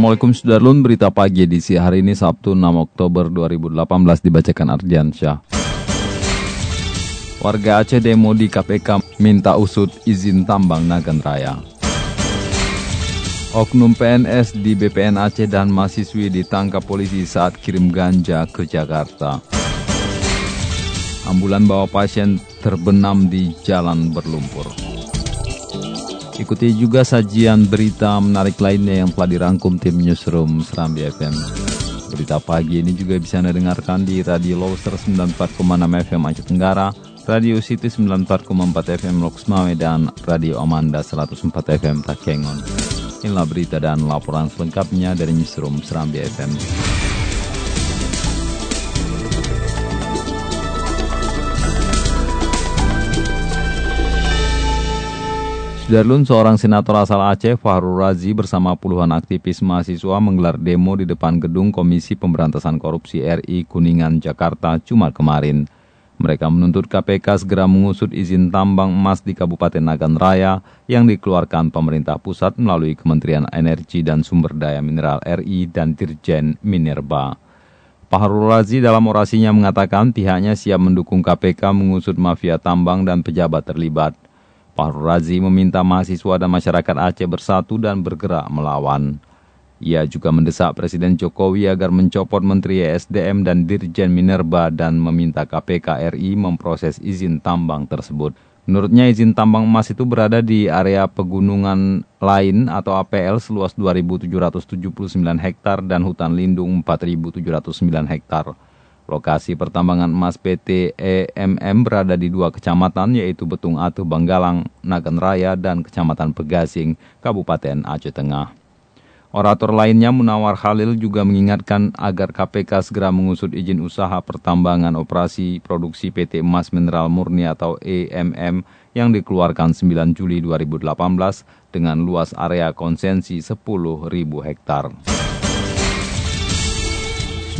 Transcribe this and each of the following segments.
Assalamualaikum Sudarlun, berita pagi edisi hari ini Sabtu 6 Oktober 2018 dibacakan Ardiansyah. Warga Aceh demo di KPK minta usut izin tambang Nagan Raya. Oknum PNS di BPN Aceh dan mahasiswi ditangkap polisi saat kirim ganja ke Jakarta. Ambulan bawa pasien terbenam di jalan berlumpur. Ikuti juga sajian berita menarik lainnya yang telah dirangkum tim Newsroom Serambi FM. Berita pagi ini juga bisa Anda dengarkan di Radio Loser 94,6 FM Aceh Tenggara, Radio City 94,4 FM Loks Mame, dan Radio Amanda 104 FM Takengon. Inilah berita dan laporan selengkapnya dari Newsroom Serambi FM. Sudarlun, seorang senator asal Aceh, Fahrul Razi bersama puluhan aktivis mahasiswa menggelar demo di depan gedung Komisi Pemberantasan Korupsi RI Kuningan, Jakarta, Jumat kemarin. Mereka menuntut KPK segera mengusut izin tambang emas di Kabupaten Nagan Raya yang dikeluarkan pemerintah pusat melalui Kementerian Energi dan Sumber Daya Mineral RI dan Dirjen Minerba. Fahrul Razi dalam orasinya mengatakan pihaknya siap mendukung KPK mengusut mafia tambang dan pejabat terlibat. Fahrul Razi meminta mahasiswa dan masyarakat Aceh bersatu dan bergerak melawan. Ia juga mendesak Presiden Jokowi agar mencopot Menteri ESDM dan Dirjen Minerba dan meminta KPK RI memproses izin tambang tersebut. Menurutnya izin tambang emas itu berada di area pegunungan lain atau APL seluas 2.779 hektar dan hutan lindung 4.709 hektar. Lokasi pertambangan emas PT EMM berada di dua kecamatan yaitu Betung Atuh Banggalang, Nagan Raya, dan Kecamatan Pegasing, Kabupaten Aceh Tengah. Orator lainnya Munawar Khalil juga mengingatkan agar KPK segera mengusut izin usaha pertambangan operasi produksi PT Emas Mineral Murni atau EMM yang dikeluarkan 9 Juli 2018 dengan luas area konsensi 10.000 hektar.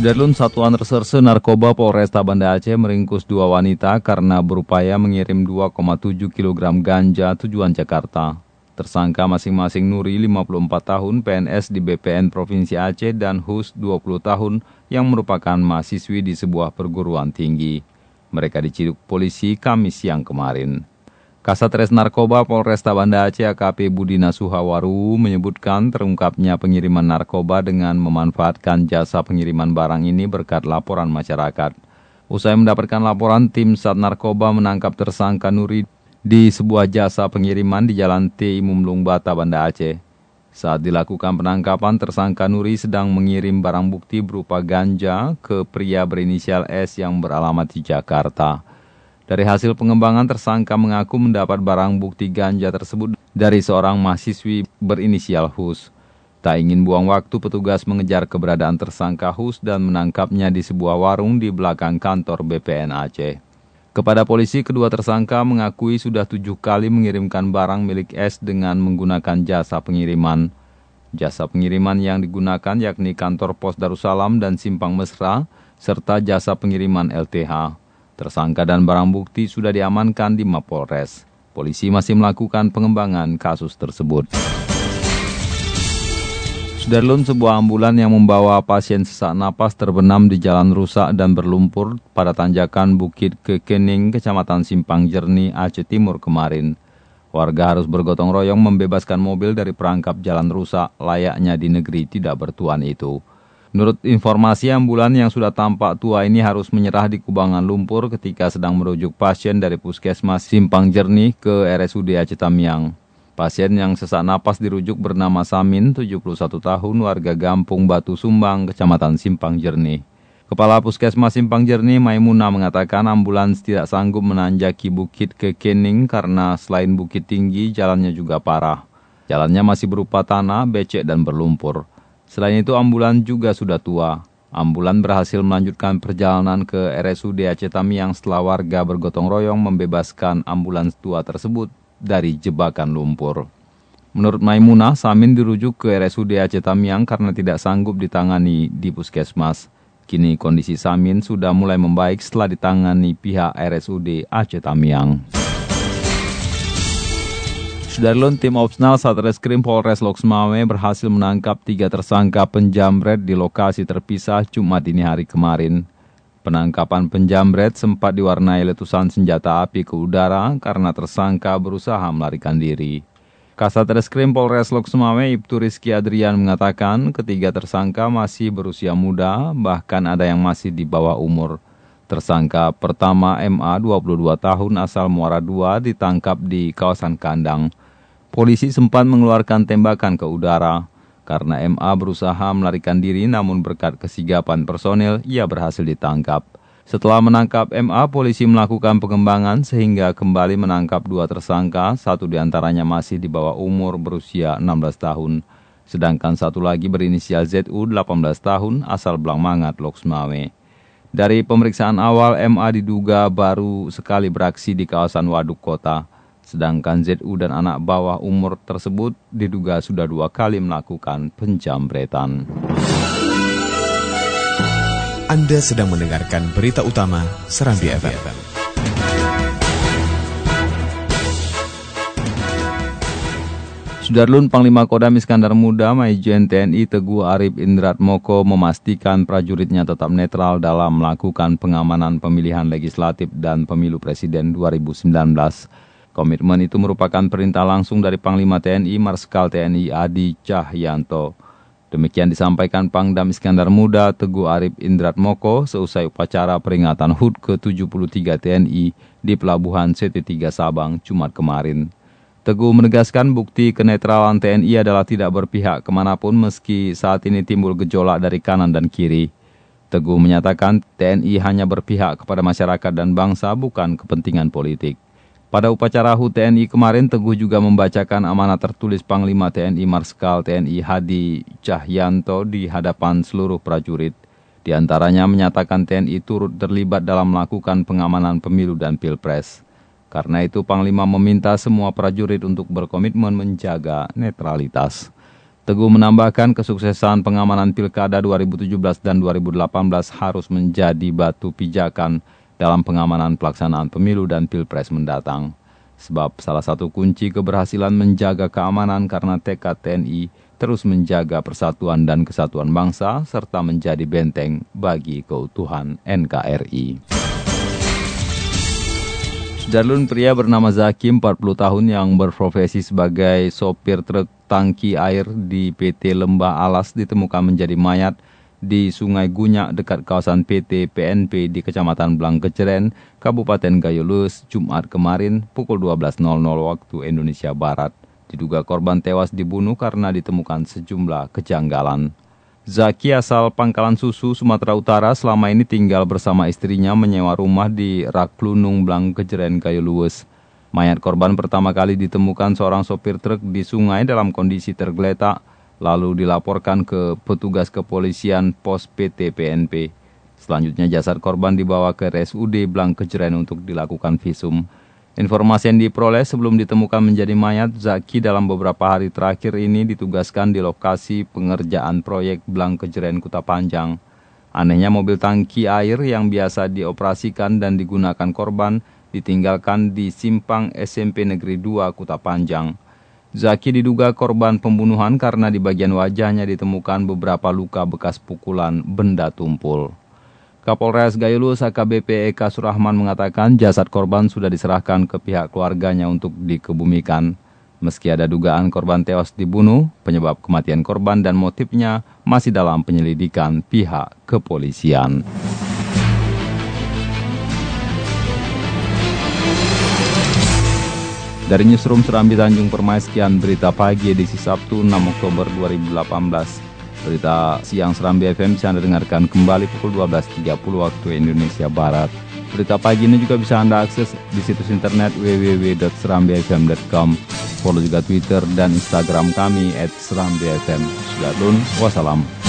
Sudarlun Satuan Reserse Narkoba Polresta Banda Aceh meringkus dua wanita karena berupaya mengirim 2,7 kg ganja tujuan Jakarta. Tersangka masing-masing Nuri 54 tahun PNS di BPN Provinsi Aceh dan Hus 20 tahun yang merupakan mahasiswi di sebuah perguruan tinggi. Mereka diciduk polisi Kamis siang kemarin. Kasat Res Narkoba Polresta Banda Aceh AKP Budina Suhawaru menyebutkan terungkapnya pengiriman narkoba dengan memanfaatkan jasa pengiriman barang ini berkat laporan masyarakat. Usai mendapatkan laporan, tim Sat Narkoba menangkap tersangka Nuri di sebuah jasa pengiriman di Jalan T Imumlung Bata, Banda Aceh. Saat dilakukan penangkapan, tersangka Nuri sedang mengirim barang bukti berupa ganja ke pria berinisial S yang beralamat di Jakarta. Dari hasil pengembangan, tersangka mengaku mendapat barang bukti ganja tersebut dari seorang mahasiswi berinisial Hus. Tak ingin buang waktu, petugas mengejar keberadaan tersangka Hus dan menangkapnya di sebuah warung di belakang kantor BPN Aceh. Kepada polisi, kedua tersangka mengakui sudah tujuh kali mengirimkan barang milik S dengan menggunakan jasa pengiriman. Jasa pengiriman yang digunakan yakni kantor pos Darussalam dan Simpang Mesra, serta jasa pengiriman LTH. Tersangka dan barang bukti sudah diamankan di Mapolres. Polisi masih melakukan pengembangan kasus tersebut. Sudarlun sebuah ambulan yang membawa pasien sesak napas terbenam di jalan rusak dan berlumpur pada tanjakan Bukit Kekening, Kecamatan Simpang Jernih, Aceh Timur kemarin. Warga harus bergotong royong membebaskan mobil dari perangkap jalan rusak layaknya di negeri tidak bertuan itu. Menurut informasi ambulan yang sudah tampak tua ini harus menyerah di kubangan lumpur ketika sedang merujuk pasien dari puskesmas Simpang Jernih ke RSUD Aceh Tamiang. Pasien yang sesak napas dirujuk bernama Samin, 71 tahun, warga Gampung Batu Sumbang, Kecamatan Simpang Jernih. Kepala Puskesmas Simpang Jernih Maimuna mengatakan ambulans tidak sanggup menanjaki bukit ke Kening karena selain bukit tinggi, jalannya juga parah. Jalannya masih berupa tanah, becek, dan berlumpur. Selain itu, ambulans juga sudah tua. Ambulan berhasil melanjutkan perjalanan ke RSUD Aceh Tamiang setelah warga bergotong royong membebaskan ambulans tua tersebut dari jebakan lumpur. Menurut Maimunah, Samin dirujuk ke RSUD Aceh Tamiang karena tidak sanggup ditangani di puskesmas. Kini kondisi Samin sudah mulai membaik setelah ditangani pihak RSUD Aceh Tamiang. Sudarlun tim Opsnal Satreskrim Polres Loksmawe berhasil menangkap tiga tersangka penjamret di lokasi terpisah Jumat dini hari kemarin. Penangkapan penjamret sempat diwarnai letusan senjata api ke udara karena tersangka berusaha melarikan diri. Kasat Reskrim Polres Lok Sumawe Ibtu Rizky Adrian mengatakan ketiga tersangka masih berusia muda, bahkan ada yang masih di bawah umur. Tersangka pertama MA 22 tahun asal Muara II ditangkap di kawasan kandang. Polisi sempat mengeluarkan tembakan ke udara. Karena MA berusaha melarikan diri namun berkat kesigapan personel, ia berhasil ditangkap. Setelah menangkap MA, polisi melakukan pengembangan sehingga kembali menangkap dua tersangka, satu di antaranya masih di bawah umur berusia 16 tahun. Sedangkan satu lagi berinisial ZU 18 tahun asal Blangmangat, Loksmawe. Dari pemeriksaan awal, MA diduga baru sekali beraksi di kawasan Waduk Kota. Sedangkan ZU dan anak bawah umur tersebut diduga sudah dua kali melakukan penjambretan. Anda sedang mendengarkan berita utama Serambi FM. Sudarlun Panglima Kodam Iskandar Muda Maijen TNI Teguh Arif Indrat Moko memastikan prajuritnya tetap netral dalam melakukan pengamanan pemilihan legislatif dan pemilu presiden 2019. Komitmen itu merupakan perintah langsung dari Panglima TNI Marskal TNI Adi Cahyanto. Demikian disampaikan Pangdam Iskandar Muda Teguh Arif Indrat Moko seusai upacara peringatan HUT ke-73 TNI di Pelabuhan CT3 Sabang Jumat kemarin. Teguh menegaskan bukti kenetralan TNI adalah tidak berpihak ke mana pun meski saat ini timbul gejolak dari kanan dan kiri. Teguh menyatakan TNI hanya berpihak kepada masyarakat dan bangsa bukan kepentingan politik. Pada upacara HUT TNI kemarin, Teguh juga membacakan amanat tertulis Panglima TNI Marskal TNI Hadi Cahyanto di hadapan seluruh prajurit. Di antaranya menyatakan TNI turut terlibat dalam melakukan pengamanan pemilu dan pilpres. Karena itu Panglima meminta semua prajurit untuk berkomitmen menjaga netralitas. Teguh menambahkan kesuksesan pengamanan pilkada 2017 dan 2018 harus menjadi batu pijakan dalam pengamanan pelaksanaan pemilu dan pilpres mendatang. Sebab salah satu kunci keberhasilan menjaga keamanan karena tekad TNI terus menjaga persatuan dan kesatuan bangsa serta menjadi benteng bagi keutuhan NKRI. Sudarlun pria bernama Zaki 40 tahun yang berprofesi sebagai sopir truk tangki air di PT Lembah Alas ditemukan menjadi mayat di Sungai Gunyak dekat kawasan PT PNP di Kecamatan Blangkeceren, Kabupaten Gayulus, Jumat kemarin pukul 12.00 waktu Indonesia Barat. Diduga korban tewas dibunuh karena ditemukan sejumlah kejanggalan. Zaki asal Pangkalan Susu, Sumatera Utara selama ini tinggal bersama istrinya menyewa rumah di Raklunung Blangkeceren, Gayulus. Mayat korban pertama kali ditemukan seorang sopir truk di sungai dalam kondisi tergeletak lalu dilaporkan ke petugas kepolisian pos PT PNP. Selanjutnya jasad korban dibawa ke RSUD Blang Kejeren untuk dilakukan visum. Informasi yang diperoleh sebelum ditemukan menjadi mayat, Zaki dalam beberapa hari terakhir ini ditugaskan di lokasi pengerjaan proyek Blang Kejeren Kuta Panjang. Anehnya mobil tangki air yang biasa dioperasikan dan digunakan korban ditinggalkan di simpang SMP Negeri 2 Kuta Panjang. Zaki diduga korban pembunuhan karena di bagian wajahnya ditemukan beberapa luka bekas pukulan benda tumpul. Kapolres Gayulus AKBP Eka Surahman mengatakan jasad korban sudah diserahkan ke pihak keluarganya untuk dikebumikan. Meski ada dugaan korban tewas dibunuh, penyebab kematian korban dan motifnya masih dalam penyelidikan pihak kepolisian. Dari Newsroom Serambi Tanjung Permai, sekian berita pagi edisi Sabtu 6 Oktober 2018. Berita siang Serambi FM bisa Anda dengarkan kembali pukul 12.30 waktu Indonesia Barat. Berita pagi ini juga bisa Anda akses di situs internet www.serambifm.com. Follow juga Twitter dan Instagram kami at Serambi FM. Sudah wassalam.